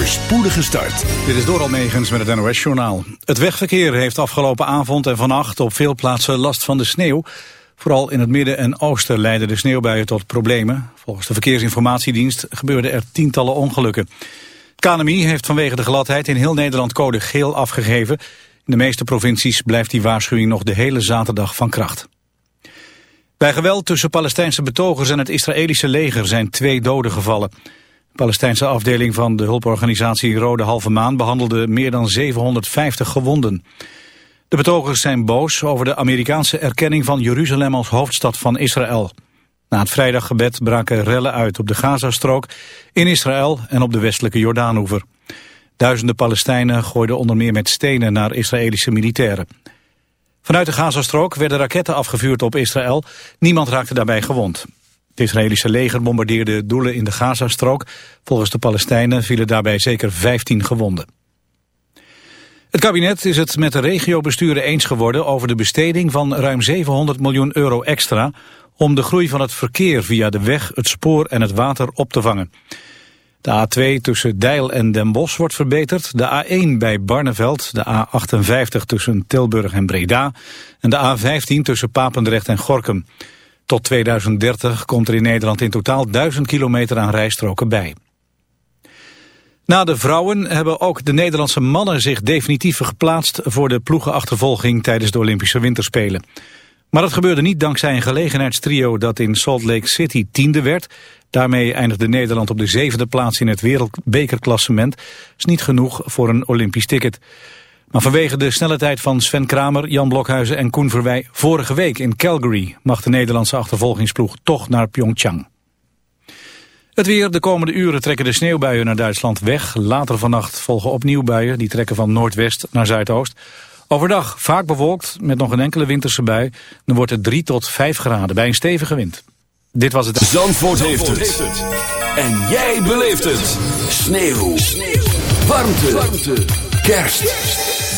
spoedige start. Dit is Doral Megens met het NOS-journaal. Het wegverkeer heeft afgelopen avond en vannacht op veel plaatsen last van de sneeuw. Vooral in het midden en oosten leidden de sneeuwbuien tot problemen. Volgens de Verkeersinformatiedienst gebeurden er tientallen ongelukken. KNMI heeft vanwege de gladheid in heel Nederland code geel afgegeven. In de meeste provincies blijft die waarschuwing nog de hele zaterdag van kracht. Bij geweld tussen Palestijnse betogers en het Israëlische leger zijn twee doden gevallen. De Palestijnse afdeling van de hulporganisatie Rode Halve Maan behandelde meer dan 750 gewonden. De betogers zijn boos over de Amerikaanse erkenning van Jeruzalem als hoofdstad van Israël. Na het vrijdaggebed braken rellen uit op de Gazastrook, in Israël en op de westelijke Jordaanoever. Duizenden Palestijnen gooiden onder meer met stenen naar Israëlische militairen. Vanuit de Gazastrook werden raketten afgevuurd op Israël. Niemand raakte daarbij gewond. Het Israëlische leger bombardeerde doelen in de Gazastrook. Volgens de Palestijnen vielen daarbij zeker 15 gewonden. Het kabinet is het met de regiobesturen eens geworden over de besteding van ruim 700 miljoen euro extra om de groei van het verkeer via de weg, het spoor en het water op te vangen. De A2 tussen Deil en Den Bosch wordt verbeterd, de A1 bij Barneveld, de A58 tussen Tilburg en Breda en de A15 tussen Papendrecht en Gorkum. Tot 2030 komt er in Nederland in totaal 1000 kilometer aan rijstroken bij. Na de vrouwen hebben ook de Nederlandse mannen zich definitief geplaatst voor de ploegenachtervolging tijdens de Olympische Winterspelen. Maar dat gebeurde niet dankzij een gelegenheidstrio dat in Salt Lake City tiende werd. Daarmee eindigde Nederland op de zevende plaats in het wereldbekerklassement. is niet genoeg voor een Olympisch ticket. Maar vanwege de snelle tijd van Sven Kramer, Jan Blokhuizen en Koen Verwij vorige week in Calgary mag de Nederlandse achtervolgingsploeg toch naar Pyeongchang. Het weer, de komende uren trekken de sneeuwbuien naar Duitsland weg. Later vannacht volgen opnieuw buien, die trekken van noordwest naar zuidoost. Overdag vaak bewolkt met nog een enkele winterse bui. Dan wordt het 3 tot 5 graden bij een stevige wind. Dit was het... Zandvoort, heeft, het. En jij beleeft het. Sneeuw. Sneeuw. Warmte. Warmte. Kerst.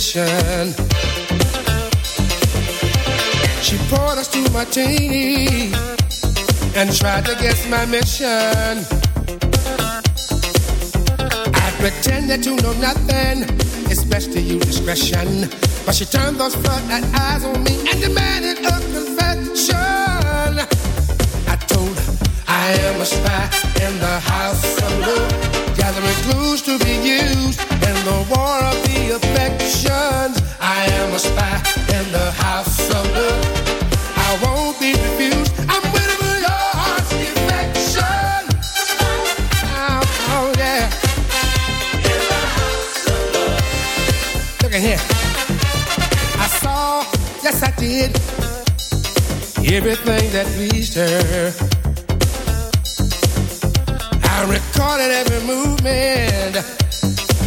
She poured us two martini and tried to guess my mission. I pretended to know nothing, it's best to use discretion. But she turned those floodlight eyes on me and demanded a confession. I told her I am a spy in the house of love, gathering clues to be used in the war of the affections. I am a spy in the house of love. I won't be refused. I'm waiting for your heart's affection. Oh, oh yeah. Look at here. I saw, yes I did, everything that pleased her. I recorded every movement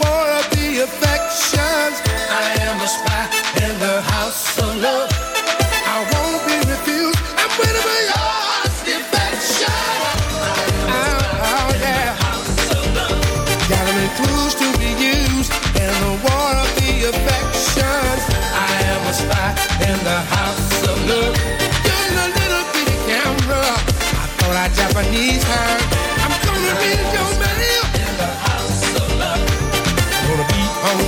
war of the affections. I am a spy.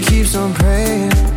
keeps on praying.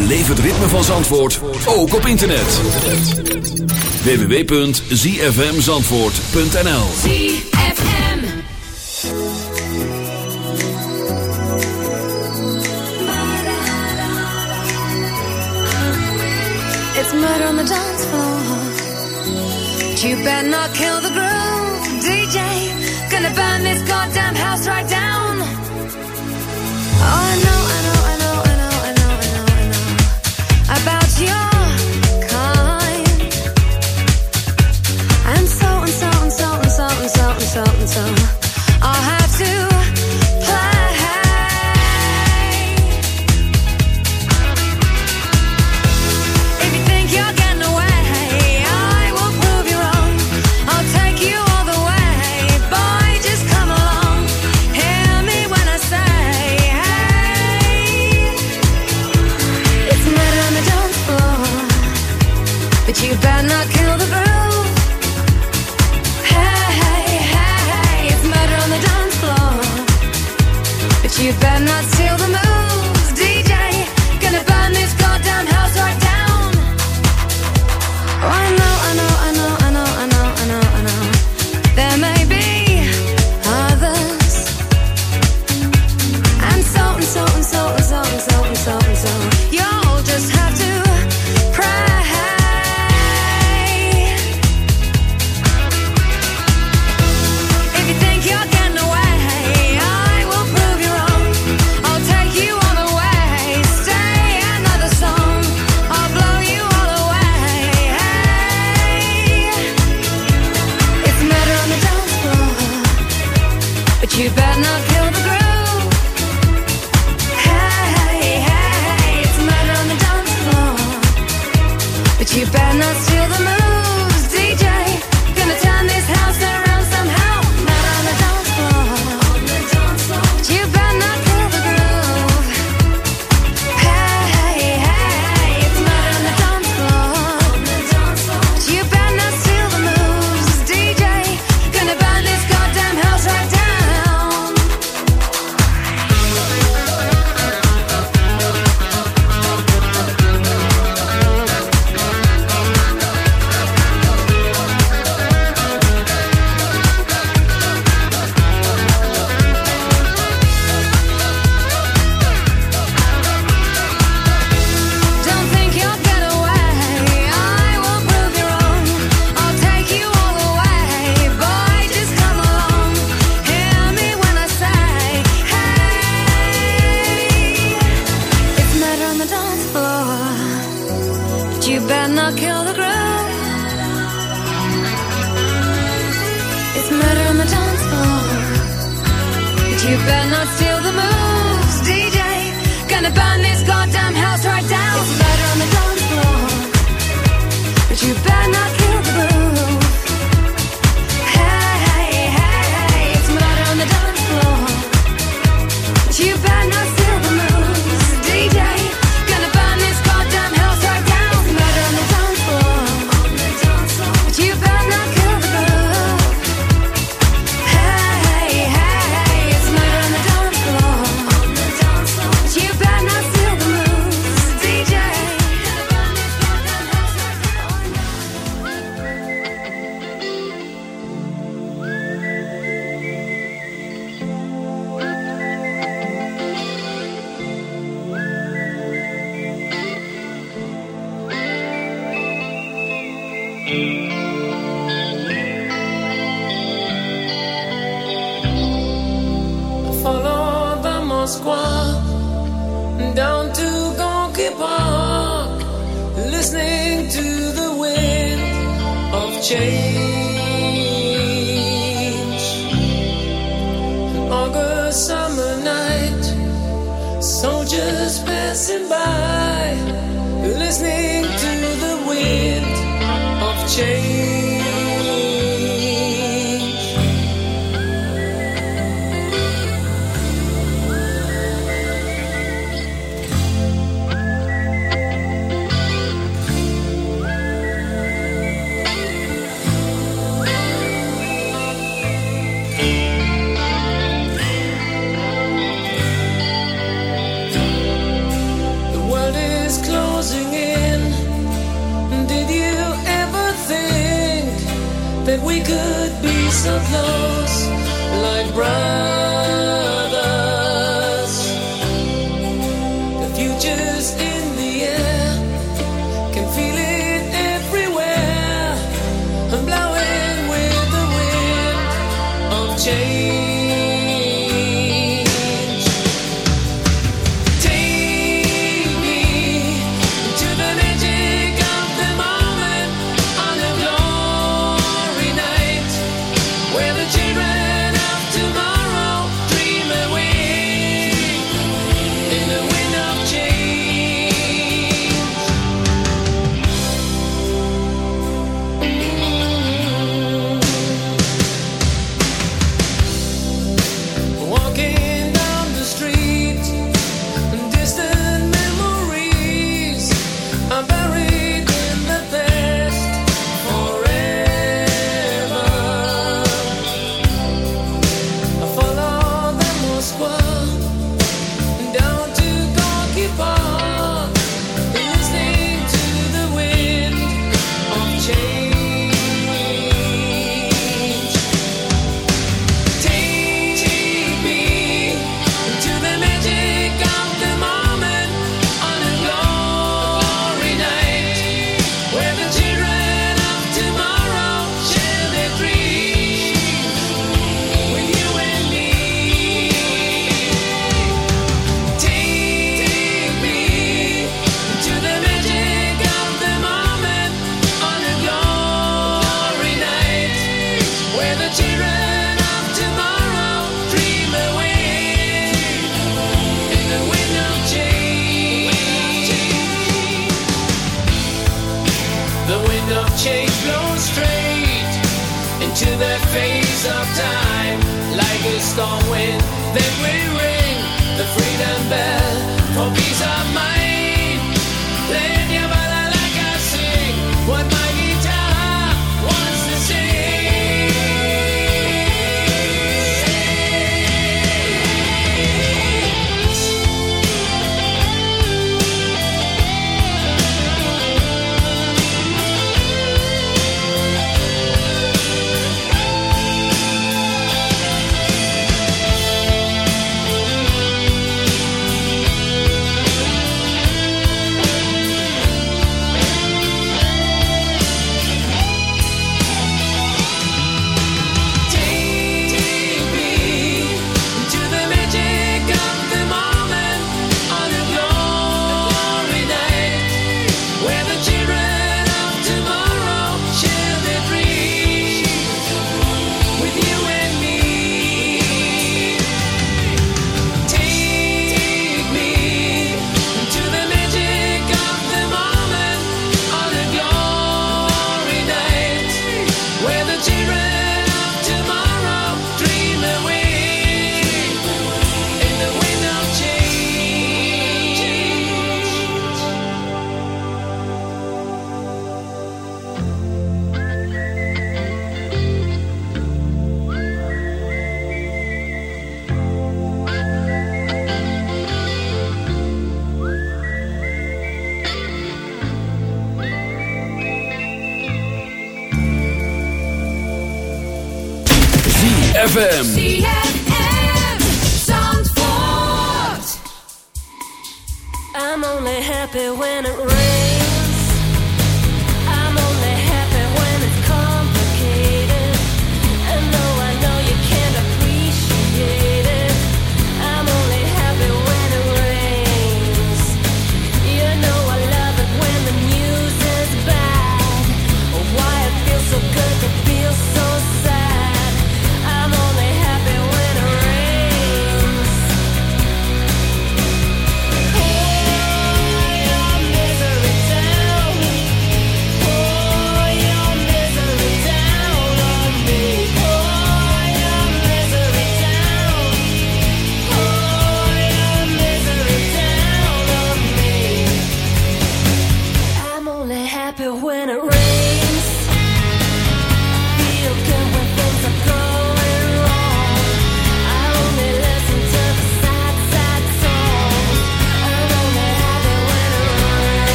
Beleef het ritme van Zandvoort ook op internet. www.zfmzandvoort.nl ZFM It's murder on the dance floor. You better not kill the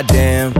Goddamn,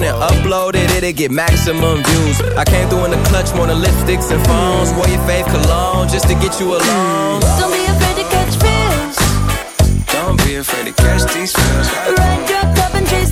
and upload it, it'll get maximum views. I came through in the clutch more than lipsticks and phones. Wore your fave cologne just to get you alone. Don't be afraid to catch feels. Don't be afraid to catch these feels. Ride your cup and chase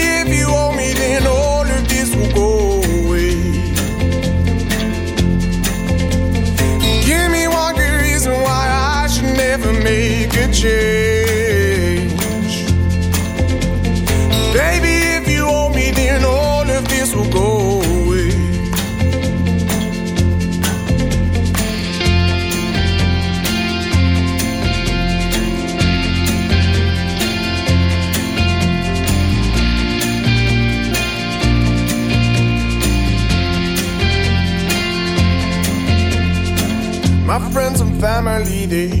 make a change. Baby, if you hold me, then all of this will go away. My friends and family, they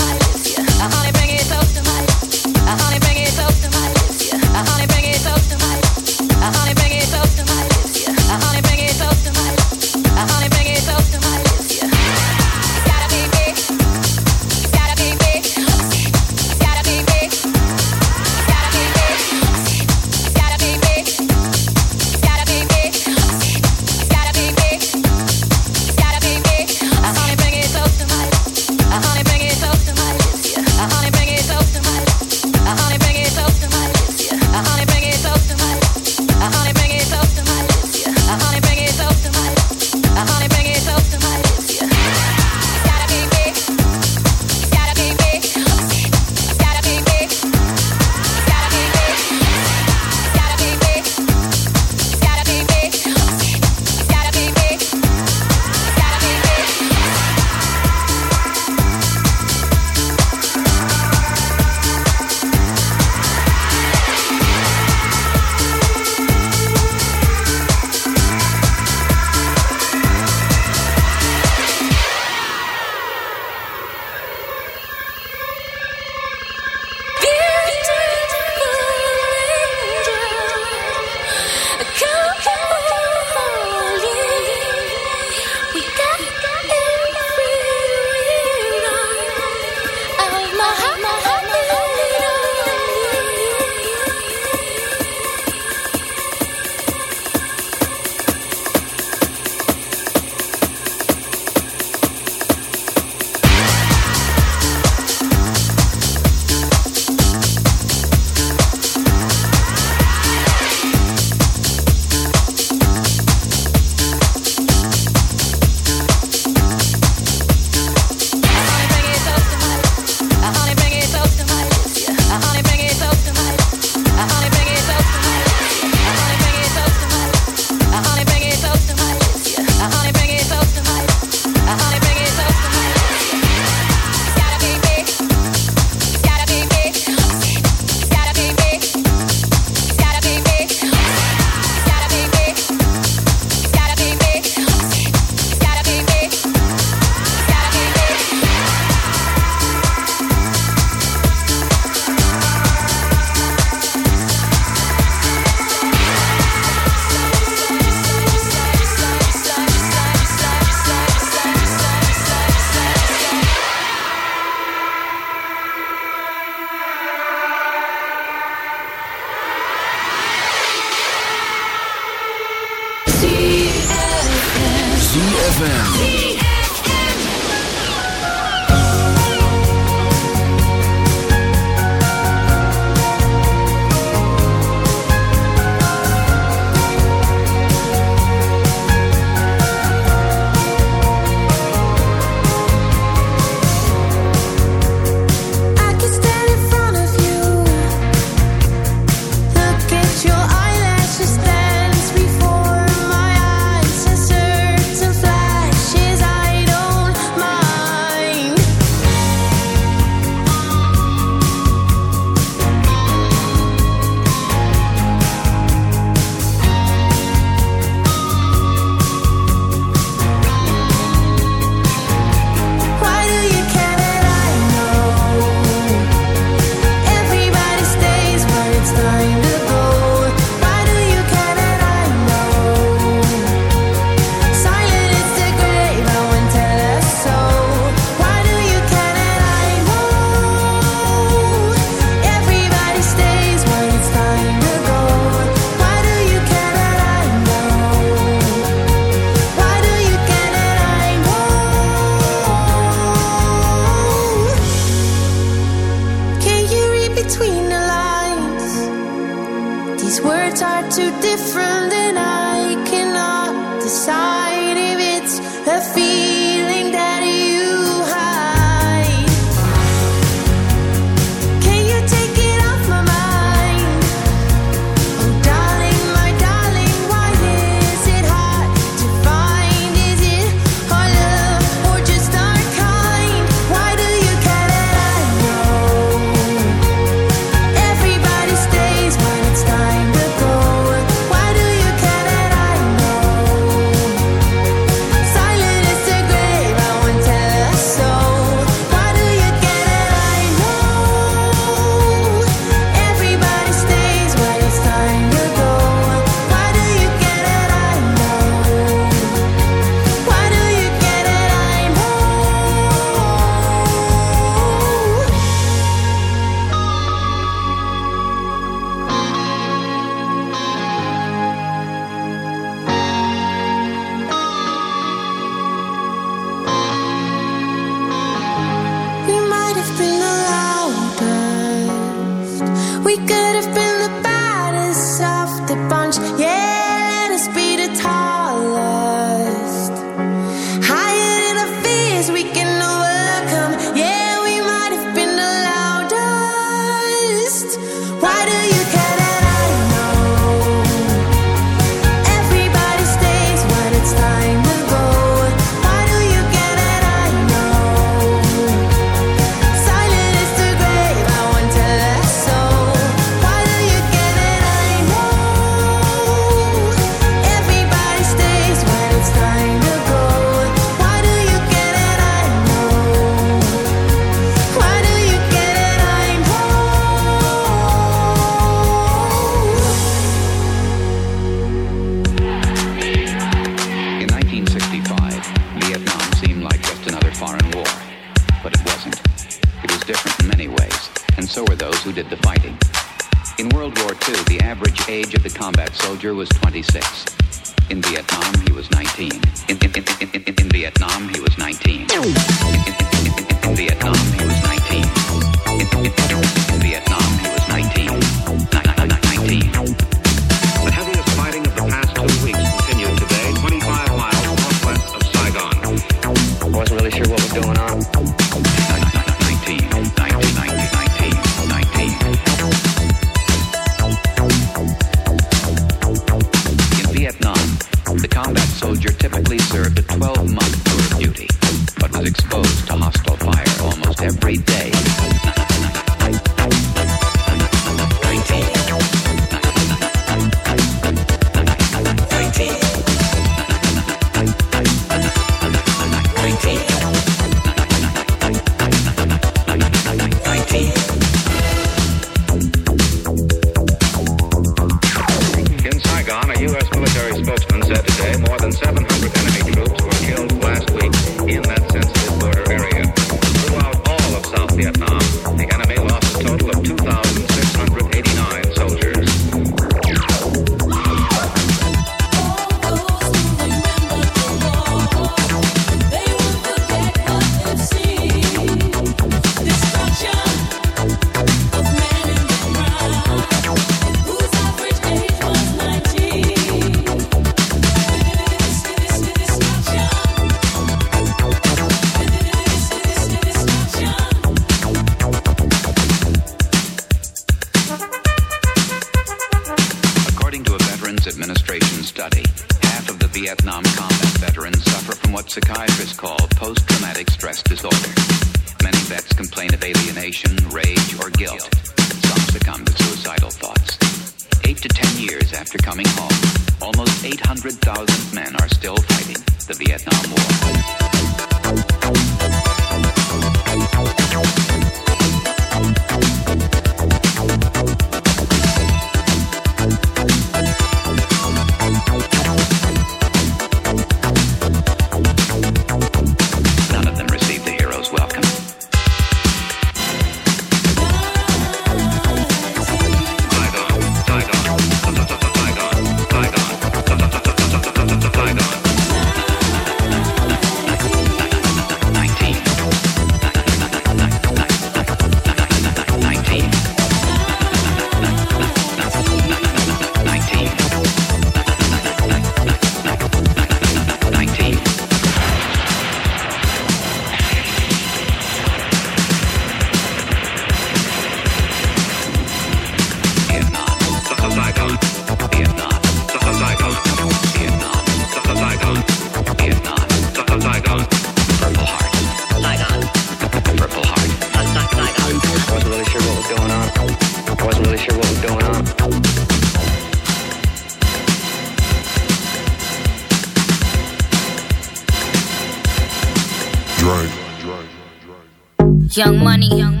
Young money, young